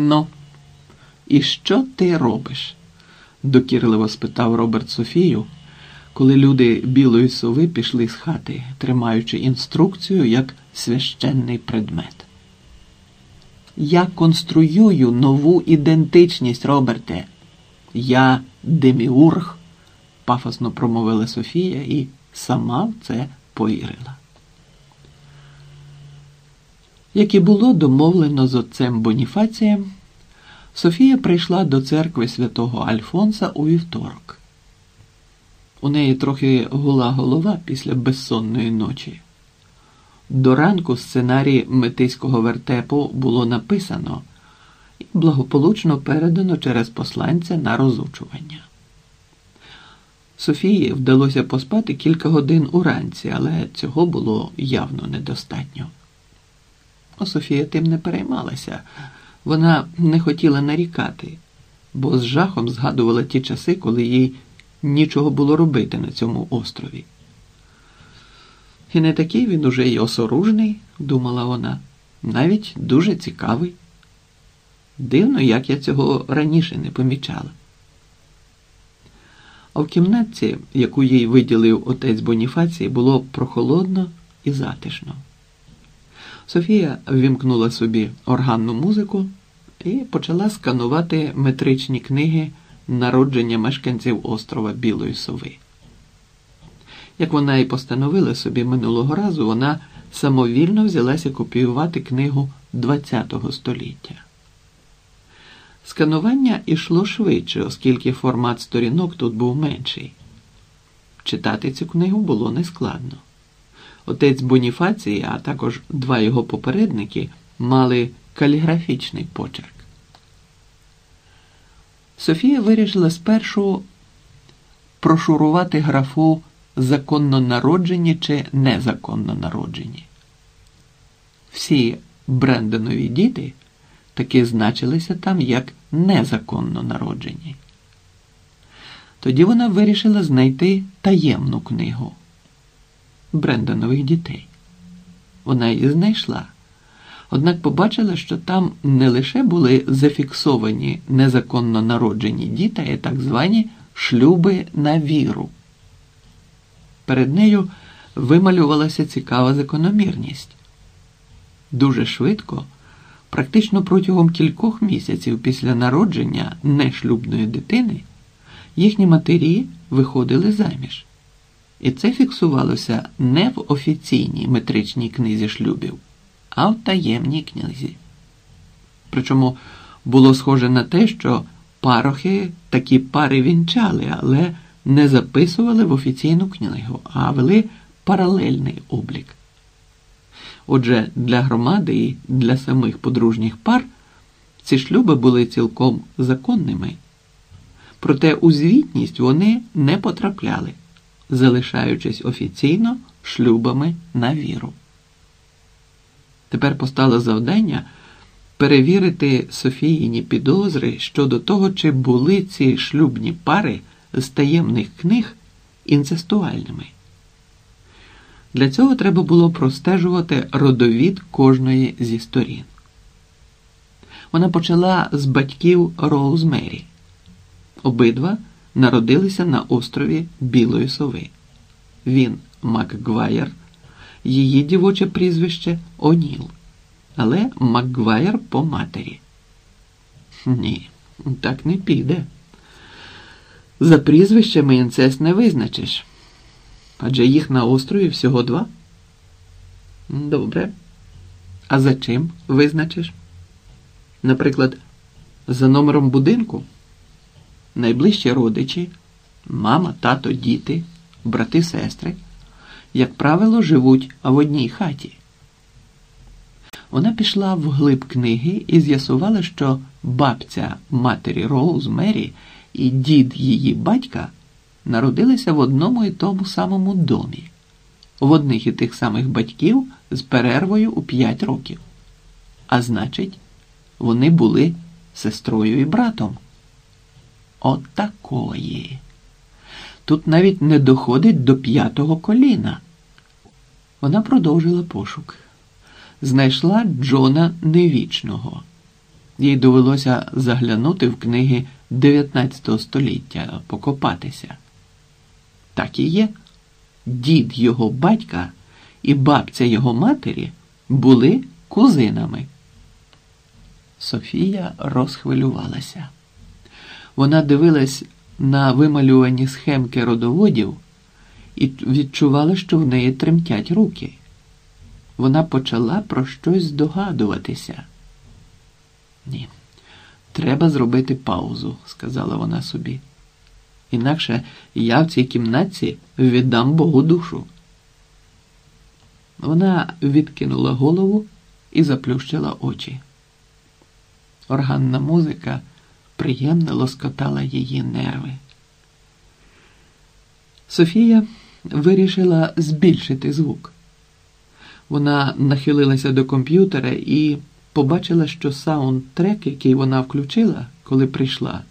Ну, і що ти робиш? докірливо спитав Роберт Софію, коли люди білої сови пішли з хати, тримаючи інструкцію як священний предмет. Я конструюю нову ідентичність, Роберте. Я деміург, пафосно промовила Софія і сама в це повірила. Як і було домовлено з отцем Боніфацієм, Софія прийшла до церкви святого Альфонса у вівторок. У неї трохи гула голова після безсонної ночі. До ранку сценарій метиського вертепу було написано і благополучно передано через посланця на розучування. Софії вдалося поспати кілька годин уранці, але цього було явно недостатньо. Софія тим не переймалася. Вона не хотіла нарікати, бо з жахом згадувала ті часи, коли їй нічого було робити на цьому острові. І не такий він уже й осоружний, думала вона, навіть дуже цікавий. Дивно, як я цього раніше не помічала. А в кімнатці, яку їй виділив отець Боніфацій, було прохолодно і затишно. Софія ввімкнула собі органну музику і почала сканувати метричні книги народження мешканців острова Білої Сови. Як вона і постановила собі минулого разу, вона самовільно взялася копіювати книгу ХХ століття. Сканування йшло швидше, оскільки формат сторінок тут був менший. Читати цю книгу було нескладно. Отець Боніфацій, а також два його попередники мали каліграфічний почерк. Софія вирішила спершу прошурувати графу законно народжені чи незаконно народжені. Всі Брендонові діти таки значилися там як незаконно народжені. Тоді вона вирішила знайти таємну книгу Брендонових дітей. Вона її знайшла. Однак побачила, що там не лише були зафіксовані незаконно народжені діти, а так звані шлюби на віру. Перед нею вималювалася цікава закономірність. Дуже швидко, практично протягом кількох місяців після народження нешлюбної дитини, їхні матері виходили заміж. І це фіксувалося не в офіційній метричній книзі шлюбів, а в таємній книзі. Причому було схоже на те, що парохи такі пари вінчали, але не записували в офіційну книгу, а вели паралельний облік. Отже, для громади і для самих подружніх пар ці шлюби були цілком законними, проте у звітність вони не потрапляли, залишаючись офіційно шлюбами на віру. Тепер постало завдання перевірити Софіїні підозри щодо того, чи були ці шлюбні пари з таємних книг інцестуальними. Для цього треба було простежувати родовід кожної зі сторін. Вона почала з батьків Роузмері. Обидва народилися на острові Білої Сови. Він Макгвайер, її дівоче прізвище Оніл, але Макгвайер по матері. Ні, так не піде. За прізвищами інцест не визначиш. Адже їх на острові всього два. Добре. А за чим визначиш? Наприклад, за номером будинку, найближчі родичі, мама, тато, діти, брати, сестри, як правило, живуть в одній хаті. Вона пішла в глиб книги і з'ясувала, що бабця матері Роуз Мері і дід її батька народилися в одному і тому самому домі, в одних і тих самих батьків з перервою у 5 років. А значить, вони були сестрою і братом. От такої. Тут навіть не доходить до п'ятого коліна. Вона продовжила пошук. Знайшла Джона Невічного. їй довелося заглянути в книги 19 століття, покопатися. Так і є. Дід його батька і бабця його матері були кузинами. Софія розхвилювалася. Вона дивилась на вималювані схемки родоводів і відчувала, що в неї тремтять руки. Вона почала про щось здогадуватися. Ні, треба зробити паузу, сказала вона собі. Інакше я в цій кімнатці віддам Богу душу. Вона відкинула голову і заплющила очі. Органна музика приємно лоскотала її нерви. Софія вирішила збільшити звук. Вона нахилилася до комп'ютера і побачила, що саундтрек, який вона включила, коли прийшла,